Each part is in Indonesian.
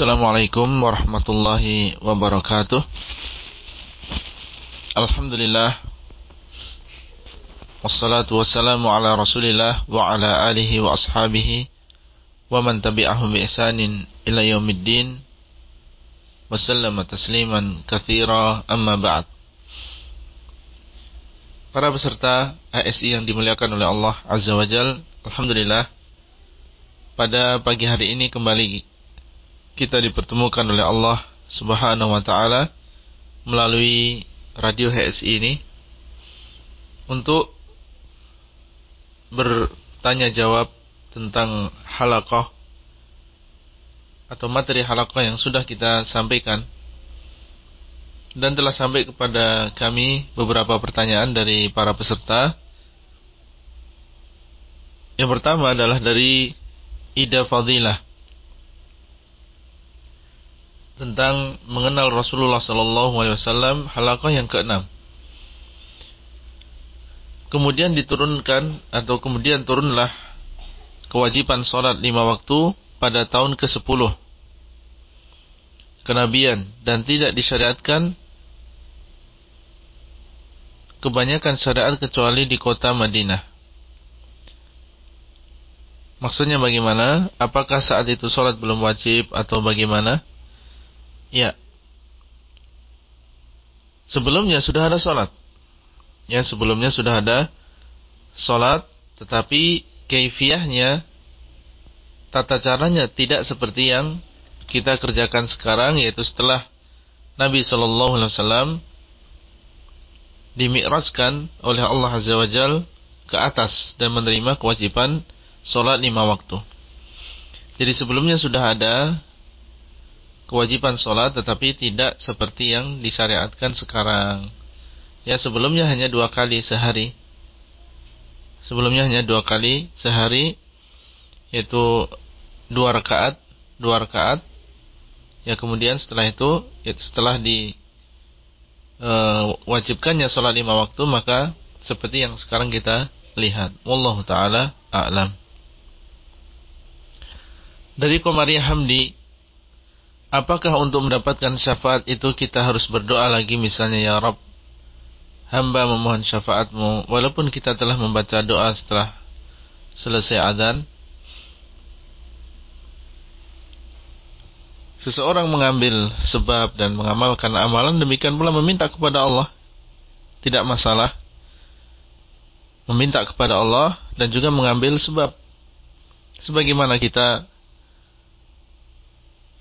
Assalamualaikum warahmatullahi wabarakatuh. Alhamdulillah. Wassalatu wassalamu ala rasulillah Wa ala alihi wa ashabihi Wa man tabi'ahum bi ihsanin ila yaumiddin. Wassalamu tasliman kathira amma ba'd. Para peserta ASI yang dimuliakan oleh Allah Azza wa Jal Alhamdulillah. Pada pagi hari ini kembali Kita dipertemukan oleh Allah Subhanahu wa ta'ala Melalui radio HSI ini untuk bertanya jawab tentang halakoh atau materi halakoh yang sudah kita sampaikan dan telah sampai kepada kami beberapa pertanyaan dari para peserta. Yang pertama adalah dari Ida Fadilah tentang mengenal Rasulullah sallallahu alaihi wasallam halaqah yang keenam. Kemudian diturunkan atau kemudian turunlah kewajiban salat lima waktu pada tahun ke-10 kenabian dan tidak disyariatkan kebanyakan syariat kecuali di kota Madinah. Maksudnya bagaimana? Apakah saat itu sholat belum wajib atau bagaimana? Ya. Sebelumnya sudah ada sholat. Ya, sebelumnya sudah ada sholat, tetapi keifiahnya, tata caranya tidak seperti yang kita kerjakan sekarang, yaitu setelah Nabi Wasallam dimi'rajkan oleh Allah Azza wa Jal ke atas dan menerima kewajiban sholat lima waktu. Jadi sebelumnya sudah ada kewajiban sholat tetapi tidak seperti yang disyariatkan sekarang. Ya sebelumnya hanya dua kali sehari. Sebelumnya hanya dua kali sehari yaitu dua rakaat, dua rakaat. Ya kemudian setelah itu ya, setelah di e, wajibkannya sholat lima waktu maka seperti yang sekarang kita lihat. Wallahu taala a'lam. Dari Komariah Hamdi Apakah untuk mendapatkan syafaat itu kita harus berdoa lagi? Misalnya ya Rabb hamba memohon syafaatmu. Walaupun kita telah membaca doa setelah selesai adzan Seseorang mengambil sebab dan mengamalkan amalan demikian pula meminta kepada Allah. Tidak masalah. Meminta kepada Allah dan juga mengambil sebab. Sebagaimana kita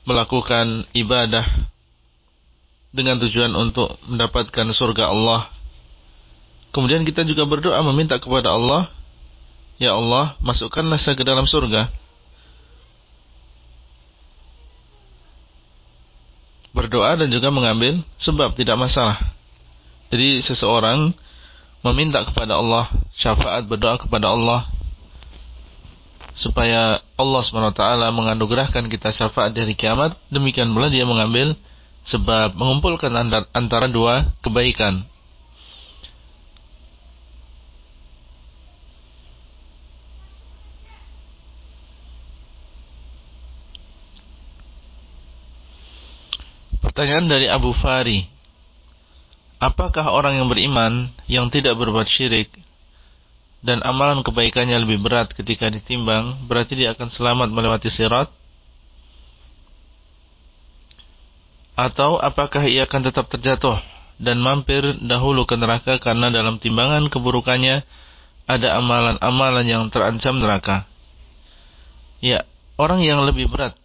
melakukan ibadah dengan tujuan untuk mendapatkan surga Allah. Kemudian kita juga berdoa meminta kepada Allah, Ya Allah, masukkanlah saya ke dalam surga. Berdoa dan juga mengambil sebab tidak masalah. Jadi seseorang meminta kepada Allah syafaat berdoa kepada Allah supaya Allah SWT menganugerahkan kita syafaat dari kiamat, demikian pula dia mengambil sebab mengumpulkan antara dua kebaikan. Pertanyaan dari Abu Fari Apakah orang yang beriman yang tidak berbuat syirik dan amalan kebaikannya lebih berat ketika ditimbang, berarti dia akan selamat melewati sirat? Atau apakah ia akan tetap terjatuh dan mampir dahulu ke neraka karena dalam timbangan keburukannya ada amalan-amalan yang terancam neraka? Ya, orang yang lebih berat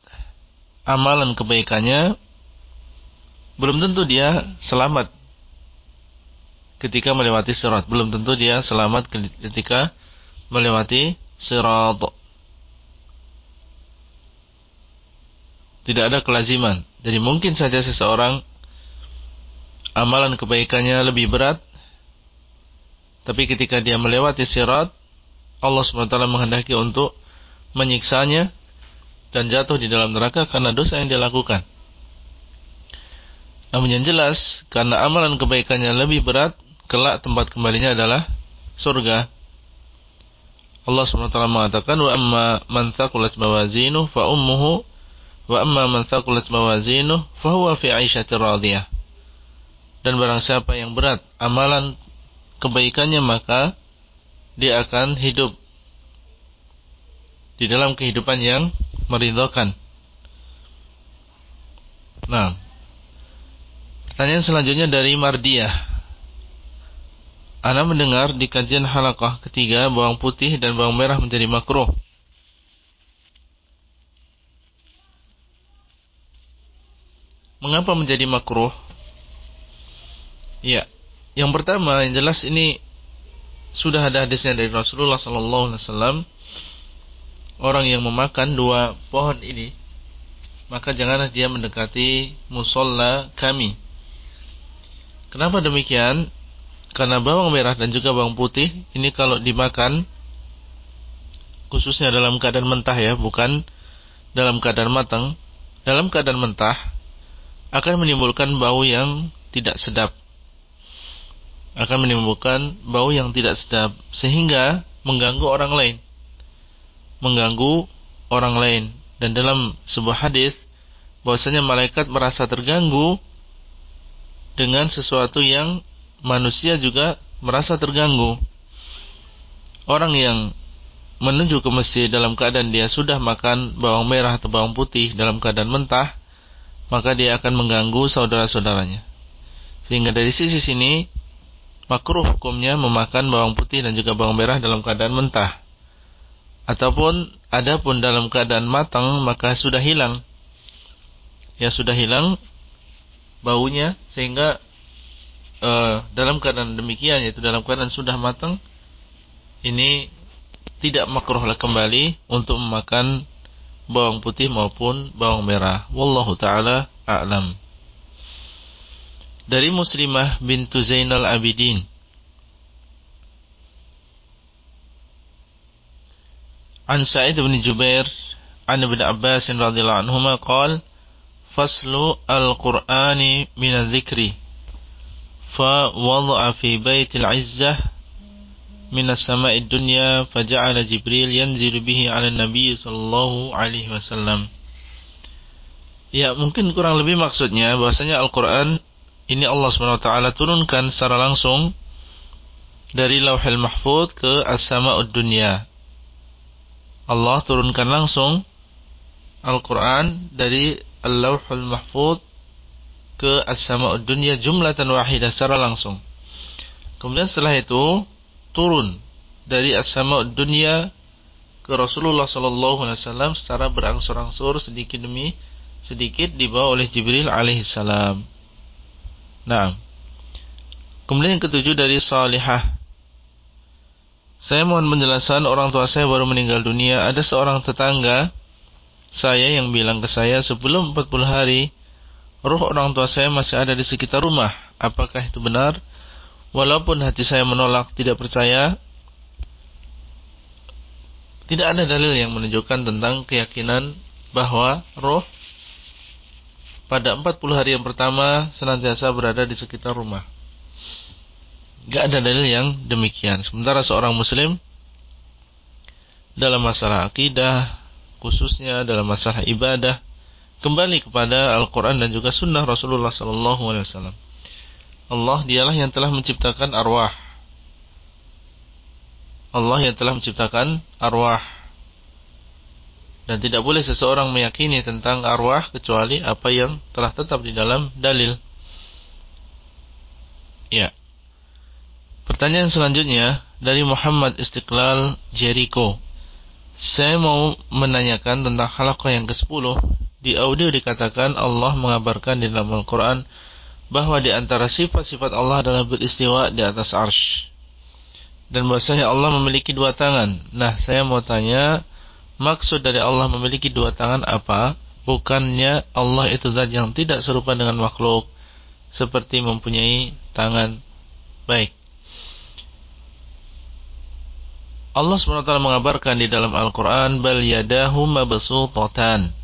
amalan kebaikannya belum tentu dia selamat ketika melewati sirat. Belum tentu dia selamat ketika melewati sirat. Tidak ada kelaziman. Jadi mungkin saja seseorang amalan kebaikannya lebih berat. Tapi ketika dia melewati sirat, Allah SWT menghendaki untuk menyiksanya dan jatuh di dalam neraka karena dosa yang dia lakukan. Namun yang jelas, karena amalan kebaikannya lebih berat, kelak tempat kembalinya adalah surga. Allah SWT mengatakan wa amma man thaqulat fa ummuhu Wa amma man thaqulat mawazinuh fahuwa fi 'aisyatir radiyah. Dan barang siapa yang berat amalan kebaikannya maka dia akan hidup di dalam kehidupan yang meridhokan. Nah, pertanyaan selanjutnya dari Mardiah. Ana mendengar di kajian halakah ketiga bawang putih dan bawang merah menjadi makruh. Mengapa menjadi makruh? Ya, yang pertama yang jelas ini sudah ada hadisnya dari Rasulullah sallallahu alaihi wasallam orang yang memakan dua pohon ini maka janganlah dia mendekati musola kami. Kenapa demikian? Karena bawang merah dan juga bawang putih ini kalau dimakan khususnya dalam keadaan mentah ya, bukan dalam keadaan matang. Dalam keadaan mentah akan menimbulkan bau yang tidak sedap. Akan menimbulkan bau yang tidak sedap sehingga mengganggu orang lain. Mengganggu orang lain. Dan dalam sebuah hadis bahwasanya malaikat merasa terganggu dengan sesuatu yang manusia juga merasa terganggu. Orang yang menuju ke masjid dalam keadaan dia sudah makan bawang merah atau bawang putih dalam keadaan mentah, maka dia akan mengganggu saudara-saudaranya. Sehingga dari sisi sini, makruh hukumnya memakan bawang putih dan juga bawang merah dalam keadaan mentah. Ataupun adapun dalam keadaan matang, maka sudah hilang. Ya sudah hilang baunya sehingga uh, dalam keadaan demikian yaitu dalam keadaan sudah matang ini tidak makruh kembali untuk memakan bawang putih maupun bawang merah. Wallahu taala a'lam. Dari Muslimah bintu Zainal Abidin An Sa'id bin Jubair an Ibn Abbas radhiyallahu anhuma qala faslu al-Qur'ani min adh-dhikri فوضع في بيت العزة من السماء الدنيا فجعل جبريل ينزل به على النبي صلى الله عليه وسلم Ya mungkin kurang lebih maksudnya bahwasanya Al-Quran ini Allah SWT turunkan secara langsung dari Lauhil Mahfud ke As-Sama'ud Dunya. Allah turunkan langsung Al-Quran dari Al-Lauhul Mahfud ke as-sama'ud dunya jumlatan wahidah secara langsung. Kemudian setelah itu turun dari as-sama'ud ke Rasulullah sallallahu alaihi wasallam secara berangsur-angsur sedikit demi sedikit dibawa oleh Jibril alaihi salam. Nah. Kemudian yang ketujuh dari salihah. Saya mohon penjelasan orang tua saya baru meninggal dunia. Ada seorang tetangga saya yang bilang ke saya sebelum 40 hari roh orang tua saya masih ada di sekitar rumah. Apakah itu benar? Walaupun hati saya menolak, tidak percaya, tidak ada dalil yang menunjukkan tentang keyakinan bahwa roh pada 40 hari yang pertama senantiasa berada di sekitar rumah. Gak ada dalil yang demikian. Sementara seorang muslim dalam masalah akidah, khususnya dalam masalah ibadah, kembali kepada Al-Quran dan juga Sunnah Rasulullah Sallallahu Alaihi Wasallam. Allah dialah yang telah menciptakan arwah. Allah yang telah menciptakan arwah. Dan tidak boleh seseorang meyakini tentang arwah kecuali apa yang telah tetap di dalam dalil. Ya. Pertanyaan selanjutnya dari Muhammad Istiqlal Jericho. Saya mau menanyakan tentang halaqah yang ke-10 di audio dikatakan Allah mengabarkan di dalam Al-Quran bahwa di antara sifat-sifat Allah adalah beristiwa di atas arsh. Dan bahwasanya Allah memiliki dua tangan. Nah, saya mau tanya, maksud dari Allah memiliki dua tangan apa? Bukannya Allah itu zat yang tidak serupa dengan makhluk seperti mempunyai tangan baik. Allah SWT mengabarkan di dalam Al-Quran bal yadahu mabsutatan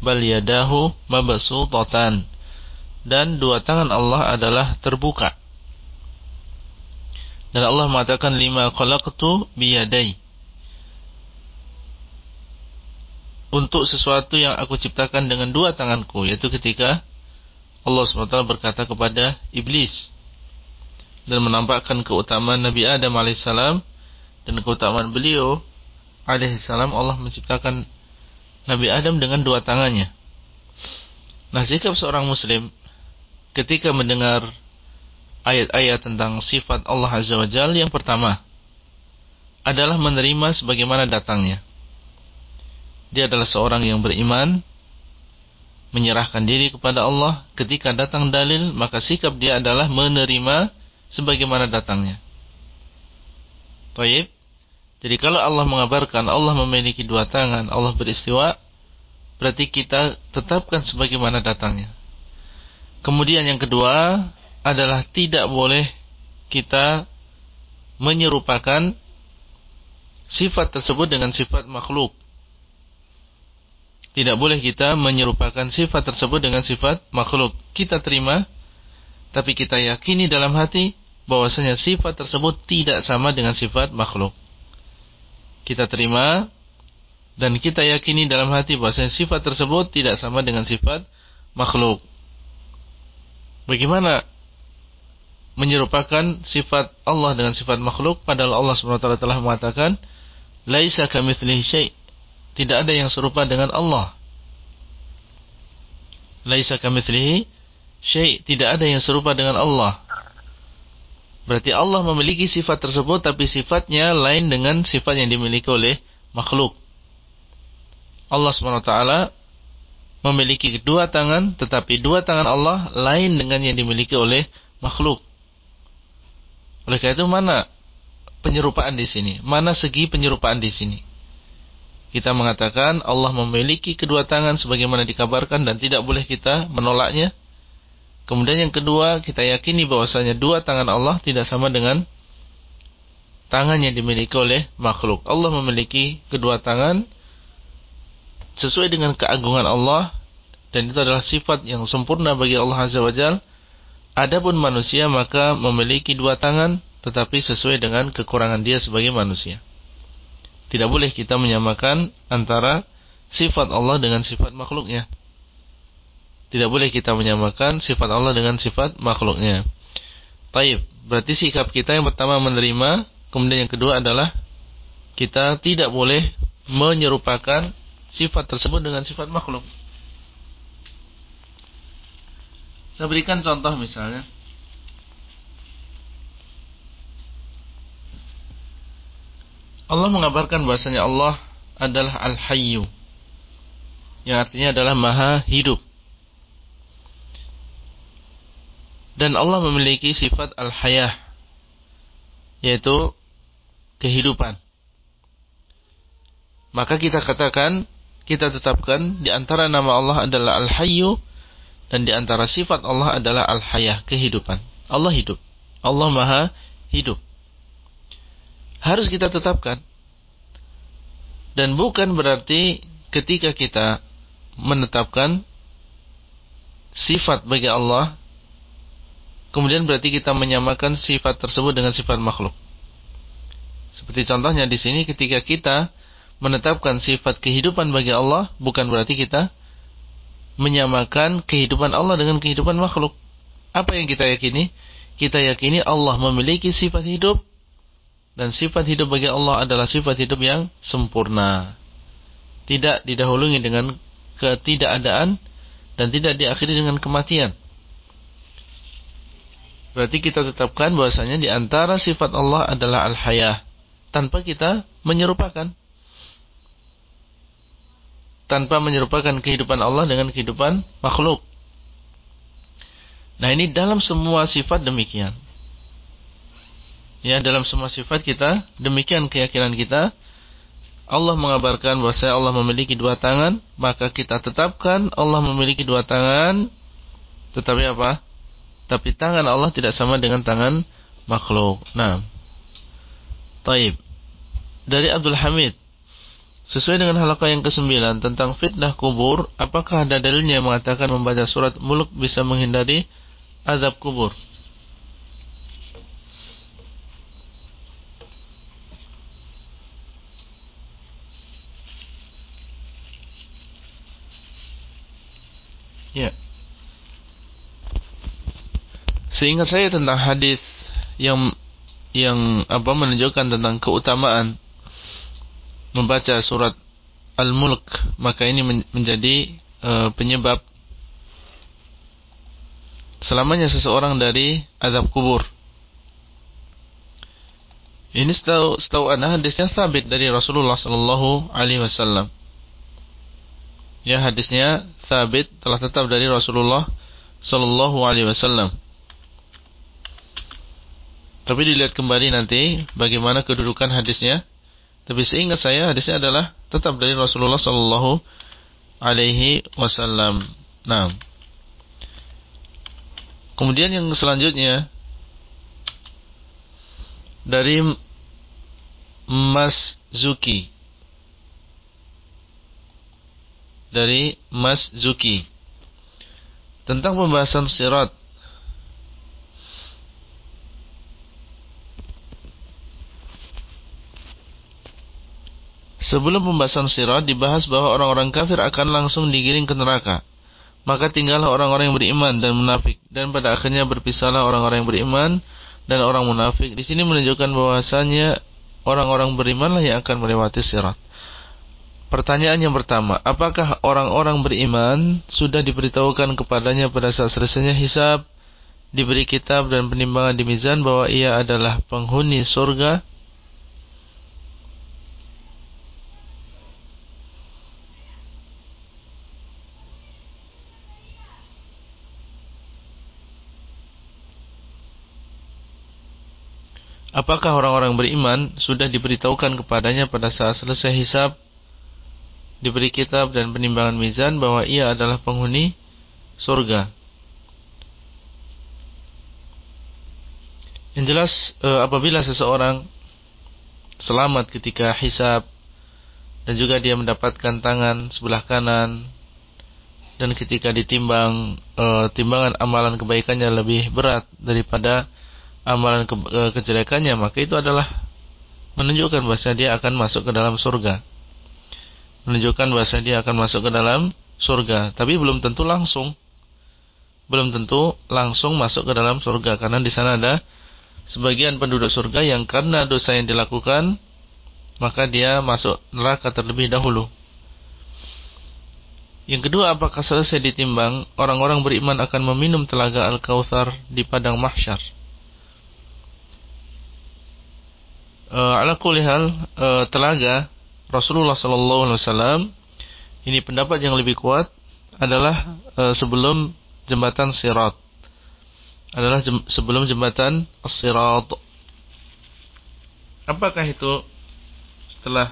bal yadahu mabsutatan dan dua tangan Allah adalah terbuka. Dan Allah mengatakan lima khalaqtu biyadai. untuk sesuatu yang aku ciptakan dengan dua tanganku yaitu ketika Allah SWT berkata kepada iblis dan menampakkan keutamaan Nabi Adam alaihissalam dan keutamaan beliau alaihissalam Allah menciptakan Nabi Adam dengan dua tangannya. Nah, sikap seorang muslim ketika mendengar ayat-ayat tentang sifat Allah Azza wa Jalla yang pertama adalah menerima sebagaimana datangnya. Dia adalah seorang yang beriman, menyerahkan diri kepada Allah. Ketika datang dalil, maka sikap dia adalah menerima sebagaimana datangnya. Taib. Jadi kalau Allah mengabarkan Allah memiliki dua tangan, Allah beristiwa, berarti kita tetapkan sebagaimana datangnya. Kemudian yang kedua adalah tidak boleh kita menyerupakan sifat tersebut dengan sifat makhluk. Tidak boleh kita menyerupakan sifat tersebut dengan sifat makhluk. Kita terima, tapi kita yakini dalam hati bahwasanya sifat tersebut tidak sama dengan sifat makhluk. Kita terima dan kita yakini dalam hati bahwasanya sifat tersebut tidak sama dengan sifat makhluk. Bagaimana menyerupakan sifat Allah dengan sifat makhluk? Padahal Allah SWT telah mengatakan laisa kamitslihi syai' tidak ada yang serupa dengan Allah. Laisa kamitslihi syai' tidak ada yang serupa dengan Allah berarti Allah memiliki sifat tersebut tapi sifatnya lain dengan sifat yang dimiliki oleh makhluk Allah SWT memiliki dua tangan, tetapi dua tangan Allah lain dengan yang dimiliki oleh makhluk. Oleh karena itu mana penyerupaan di sini? Mana segi penyerupaan di sini? Kita mengatakan Allah memiliki kedua tangan sebagaimana dikabarkan dan tidak boleh kita menolaknya. Kemudian yang kedua, kita yakini bahwasanya dua tangan Allah tidak sama dengan tangan yang dimiliki oleh makhluk. Allah memiliki kedua tangan sesuai dengan keagungan Allah dan itu adalah sifat yang sempurna bagi Allah Azza wa Jal. Adapun manusia maka memiliki dua tangan tetapi sesuai dengan kekurangan dia sebagai manusia. Tidak boleh kita menyamakan antara sifat Allah dengan sifat makhluknya. Tidak boleh kita menyamakan sifat Allah dengan sifat makhluknya. Taib, berarti sikap kita yang pertama menerima, kemudian yang kedua adalah kita tidak boleh menyerupakan sifat tersebut dengan sifat makhluk. Saya berikan contoh misalnya. Allah mengabarkan bahasanya Allah adalah Al-Hayyu. Yang artinya adalah Maha Hidup. Dan Allah memiliki sifat Al-Hayah. Yaitu kehidupan. Maka kita katakan kita tetapkan di antara nama Allah adalah Al-Hayyu dan di antara sifat Allah adalah Al-Hayah, kehidupan. Allah hidup. Allah Maha hidup. Harus kita tetapkan. Dan bukan berarti ketika kita menetapkan sifat bagi Allah kemudian berarti kita menyamakan sifat tersebut dengan sifat makhluk. Seperti contohnya di sini ketika kita menetapkan sifat kehidupan bagi Allah bukan berarti kita menyamakan kehidupan Allah dengan kehidupan makhluk. Apa yang kita yakini? Kita yakini Allah memiliki sifat hidup dan sifat hidup bagi Allah adalah sifat hidup yang sempurna. Tidak didahului dengan ketidakadaan dan tidak diakhiri dengan kematian. Berarti kita tetapkan bahwasanya di antara sifat Allah adalah al-hayah tanpa kita menyerupakan tanpa menyerupakan kehidupan Allah dengan kehidupan makhluk. Nah ini dalam semua sifat demikian. Ya dalam semua sifat kita demikian keyakinan kita. Allah mengabarkan bahwa Allah memiliki dua tangan, maka kita tetapkan Allah memiliki dua tangan. Tetapi apa? Tapi tangan Allah tidak sama dengan tangan makhluk. Nah. Taib. Dari Abdul Hamid Sesuai dengan halaqah yang kesembilan tentang fitnah kubur, apakah ada dalilnya yang mengatakan membaca surat muluk bisa menghindari azab kubur? Ya. Seingat saya tentang hadis yang yang apa menunjukkan tentang keutamaan membaca surat Al-Mulk, maka ini menjadi uh, penyebab selamanya seseorang dari azab kubur. Ini setahu setahu anda hadisnya sabit dari Rasulullah Sallallahu Alaihi Wasallam. Ya hadisnya sabit telah tetap dari Rasulullah Sallallahu Alaihi Wasallam. Tapi dilihat kembali nanti bagaimana kedudukan hadisnya. Tapi seingat saya hadisnya adalah tetap dari Rasulullah Sallallahu Alaihi Wasallam. Nah, kemudian yang selanjutnya dari Mas Zuki dari Mas Zuki tentang pembahasan sirat Sebelum pembahasan sirat dibahas bahwa orang-orang kafir akan langsung digiring ke neraka. Maka tinggallah orang-orang yang beriman dan munafik dan pada akhirnya berpisahlah orang-orang yang beriman dan orang munafik. Di sini menunjukkan bahwasanya orang-orang berimanlah yang akan melewati sirat. Pertanyaan yang pertama, apakah orang-orang beriman sudah diberitahukan kepadanya pada saat selesainya hisab, diberi kitab dan penimbangan di mizan bahwa ia adalah penghuni surga? Apakah orang-orang beriman sudah diberitahukan kepadanya pada saat selesai hisab diberi kitab dan penimbangan mizan bahwa ia adalah penghuni surga? Yang jelas eh, apabila seseorang selamat ketika hisab dan juga dia mendapatkan tangan sebelah kanan dan ketika ditimbang eh, timbangan amalan kebaikannya lebih berat daripada amalan ke, ke, kejelekannya maka itu adalah menunjukkan bahwa dia akan masuk ke dalam surga. Menunjukkan bahwa dia akan masuk ke dalam surga, tapi belum tentu langsung. Belum tentu langsung masuk ke dalam surga karena di sana ada sebagian penduduk surga yang karena dosa yang dilakukan maka dia masuk neraka terlebih dahulu. Yang kedua, apakah selesai ditimbang orang-orang beriman akan meminum telaga Al-Kautsar di padang mahsyar? Uh, ala kulli hal uh, telaga Rasulullah sallallahu alaihi wasallam ini pendapat yang lebih kuat adalah uh, sebelum jembatan Sirat. Adalah jem, sebelum jembatan Sirat. Apakah itu setelah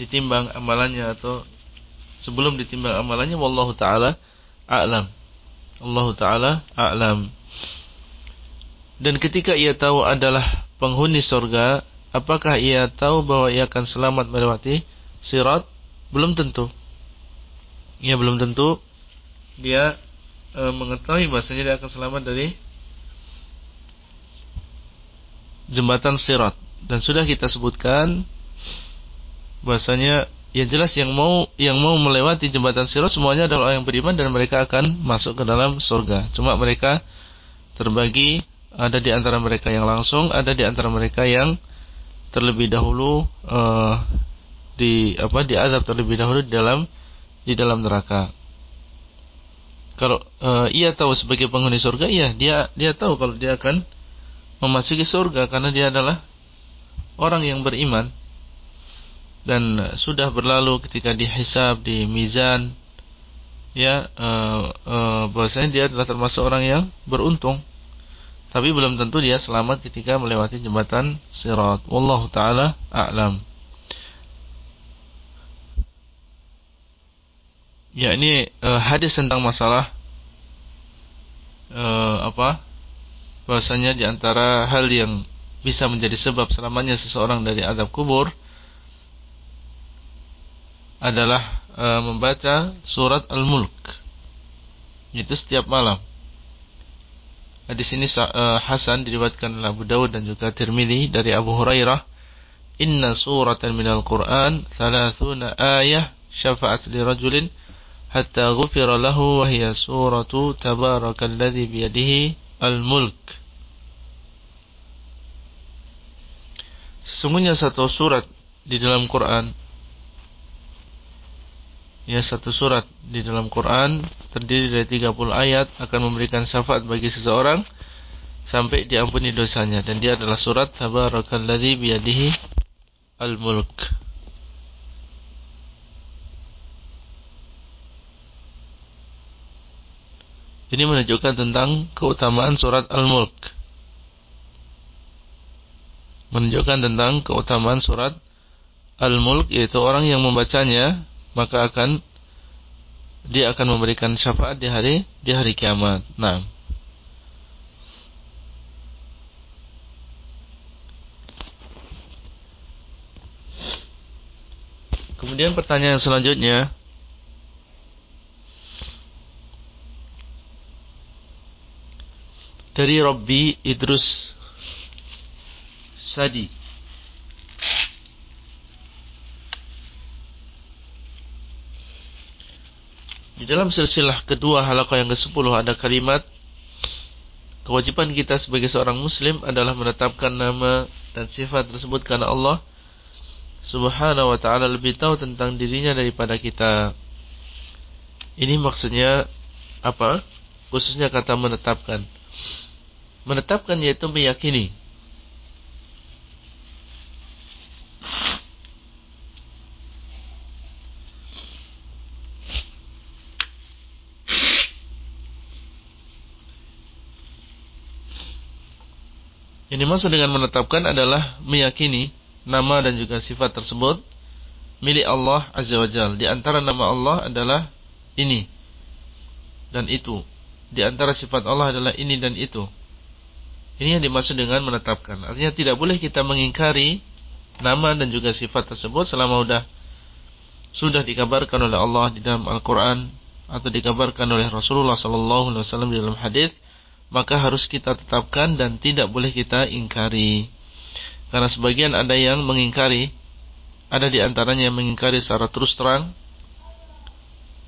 ditimbang amalannya atau sebelum ditimbang amalannya wallahu taala a'lam. Allah taala a'lam. Dan ketika ia tahu adalah penghuni surga, Apakah ia tahu bahwa ia akan selamat melewati sirat? Belum tentu. Ia belum tentu dia e, mengetahui bahasanya dia akan selamat dari jembatan sirat. Dan sudah kita sebutkan bahasanya ya jelas yang mau yang mau melewati jembatan sirat semuanya adalah orang yang beriman dan mereka akan masuk ke dalam surga. Cuma mereka terbagi ada di antara mereka yang langsung, ada di antara mereka yang terlebih dahulu uh, di apa di azab terlebih dahulu di dalam di dalam neraka. Kalau uh, ia tahu sebagai penghuni surga, iya dia dia tahu kalau dia akan memasuki surga karena dia adalah orang yang beriman dan sudah berlalu ketika dihisab di mizan ya uh, uh, bahwasanya dia adalah termasuk orang yang beruntung tapi belum tentu dia selamat ketika melewati jembatan Sirat. Wallahu taala a'lam. Ya ini uh, hadis tentang masalah uh, apa? Bahwasanya di antara hal yang bisa menjadi sebab selamanya seseorang dari adab kubur adalah uh, membaca surat Al-Mulk. Itu setiap malam. Hadis ini uh, Hasan diriwayatkan oleh Abu Dawud dan juga Tirmidzi dari Abu Hurairah. Inna suratan minal Qur'an thalathuna ayah syafa'at li rajulin hatta ghufira lahu wa hiya suratu tabarakalladzi biyadihi al-mulk. Sesungguhnya satu surat di dalam Quran ya satu surat di dalam Quran terdiri dari 30 ayat akan memberikan syafaat bagi seseorang sampai diampuni dosanya dan dia adalah surat tabarakalladzi biyadihi al-mulk. Ini menunjukkan tentang keutamaan surat Al-Mulk. Menunjukkan tentang keutamaan surat Al-Mulk yaitu orang yang membacanya maka akan dia akan memberikan syafaat di hari di hari kiamat. Nah. Kemudian pertanyaan selanjutnya dari Robbi Idrus Sadi dalam silsilah kedua halaqah yang ke-10 ada kalimat kewajiban kita sebagai seorang muslim adalah menetapkan nama dan sifat tersebut karena Allah Subhanahu wa taala lebih tahu tentang dirinya daripada kita. Ini maksudnya apa? Khususnya kata menetapkan. Menetapkan yaitu meyakini. Ini maksud dengan menetapkan adalah meyakini nama dan juga sifat tersebut milik Allah Azza wa Jal. Di antara nama Allah adalah ini dan itu. Di antara sifat Allah adalah ini dan itu. Ini yang dimaksud dengan menetapkan. Artinya tidak boleh kita mengingkari nama dan juga sifat tersebut selama sudah sudah dikabarkan oleh Allah di dalam Al-Qur'an atau dikabarkan oleh Rasulullah sallallahu alaihi wasallam di dalam hadis, maka harus kita tetapkan dan tidak boleh kita ingkari. Karena sebagian ada yang mengingkari, ada di antaranya yang mengingkari secara terus terang,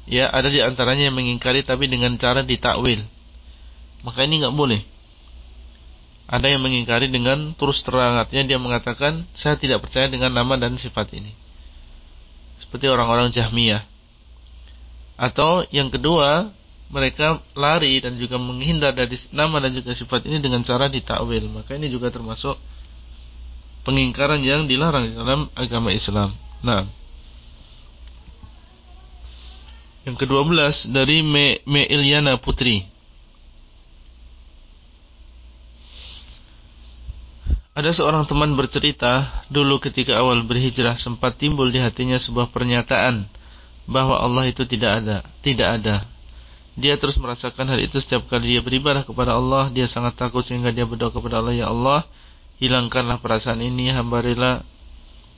ya ada di antaranya yang mengingkari tapi dengan cara ditakwil. Maka ini nggak boleh. Ada yang mengingkari dengan terus terang artinya dia mengatakan saya tidak percaya dengan nama dan sifat ini. Seperti orang-orang Jahmiyah. Atau yang kedua, mereka lari dan juga menghindar dari nama dan juga sifat ini dengan cara ditakwil. Maka ini juga termasuk pengingkaran yang dilarang dalam agama Islam. Nah, yang kedua belas dari Me, Me Putri. Ada seorang teman bercerita, dulu ketika awal berhijrah sempat timbul di hatinya sebuah pernyataan bahwa Allah itu tidak ada, tidak ada. Dia terus merasakan hal itu setiap kali dia beribadah kepada Allah, dia sangat takut sehingga dia berdoa kepada Allah, "Ya Allah, hilangkanlah perasaan ini, hamba rela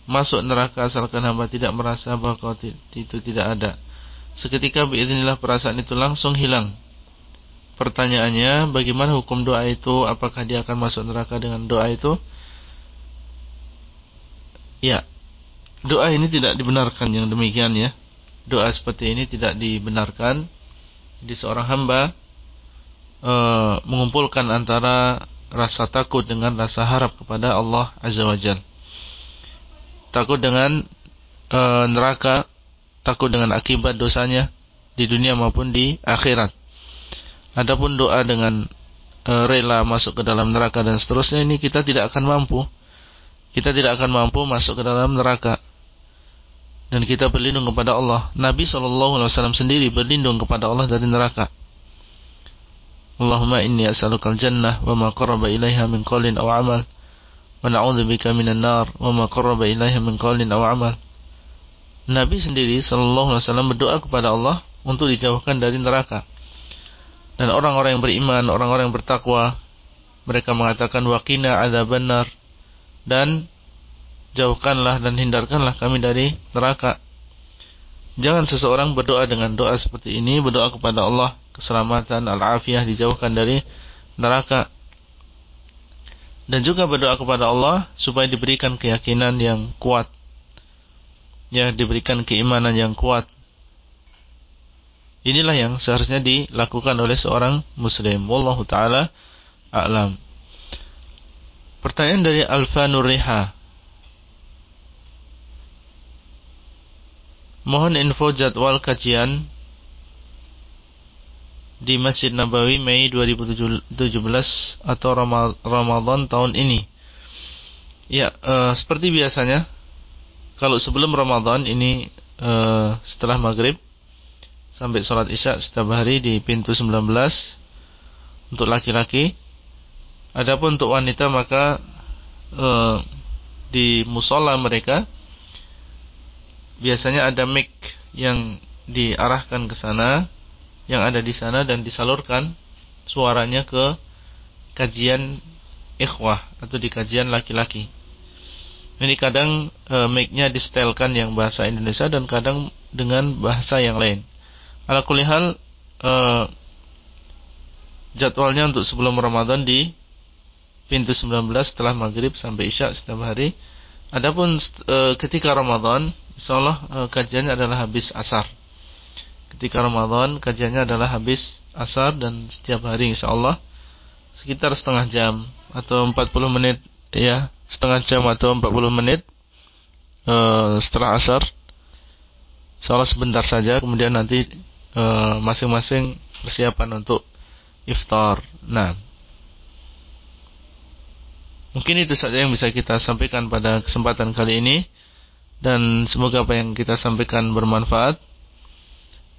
masuk neraka asalkan hamba tidak merasa bahwa itu tidak ada." Seketika biiznillah perasaan itu langsung hilang. Pertanyaannya, bagaimana hukum doa itu? Apakah dia akan masuk neraka dengan doa itu? Ya, doa ini tidak dibenarkan yang demikian ya. Doa seperti ini tidak dibenarkan. Di seorang hamba e, mengumpulkan antara rasa takut dengan rasa harap kepada Allah Azza wa Jal. Takut dengan e, neraka, takut dengan akibat dosanya di dunia maupun di akhirat. Adapun doa dengan e, rela masuk ke dalam neraka dan seterusnya ini kita tidak akan mampu. Kita tidak akan mampu masuk ke dalam neraka. Dan kita berlindung kepada Allah. Nabi SAW sendiri berlindung kepada Allah dari neraka. Allahumma inni as'alukal jannah wa ma qarraba ilaiha min qawlin aw amal wa na'udzubika minan nar wa ma qarraba ilaiha min qawlin aw amal. Nabi sendiri sallallahu alaihi wasallam berdoa kepada Allah untuk dijauhkan dari neraka. Dan orang-orang yang beriman, orang-orang yang bertakwa, mereka mengatakan waqina adzabannar dan jauhkanlah dan hindarkanlah kami dari neraka. Jangan seseorang berdoa dengan doa seperti ini, berdoa kepada Allah keselamatan, al-afiyah, dijauhkan dari neraka. Dan juga berdoa kepada Allah supaya diberikan keyakinan yang kuat. Ya, diberikan keimanan yang kuat inilah yang seharusnya dilakukan oleh seorang muslim. Wallahu taala a'lam. Pertanyaan dari Alfa Nuriha. Mohon info jadwal kajian di Masjid Nabawi Mei 2017 atau Ramadan tahun ini. Ya, uh, seperti biasanya kalau sebelum Ramadan ini uh, setelah maghrib sampai sholat isya setiap hari di pintu 19 untuk laki-laki. Adapun untuk wanita maka uh, di musola mereka biasanya ada mic yang diarahkan ke sana yang ada di sana dan disalurkan suaranya ke kajian ikhwah atau di kajian laki-laki. Ini kadang e, mic-nya distelkan yang bahasa Indonesia dan kadang dengan bahasa yang lain. Ala kulihal e, jadwalnya untuk sebelum Ramadan di pintu 19 setelah maghrib sampai isya setiap hari. Adapun e, ketika Ramadan, insyaallah e, kajiannya adalah habis asar. Ketika Ramadan kajiannya adalah habis asar dan setiap hari insya Allah sekitar setengah jam atau 40 menit ya setengah jam atau 40 menit uh, setelah asar. Salah sebentar saja kemudian nanti eh, masing-masing uh, persiapan untuk iftar. Nah mungkin itu saja yang bisa kita sampaikan pada kesempatan kali ini dan semoga apa yang kita sampaikan bermanfaat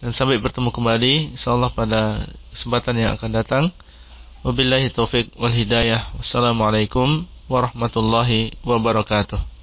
dan sampai bertemu kembali insyaallah pada kesempatan yang akan datang. Wabillahi taufik wal hidayah. Wassalamualaikum warahmatullahi wabarakatuh.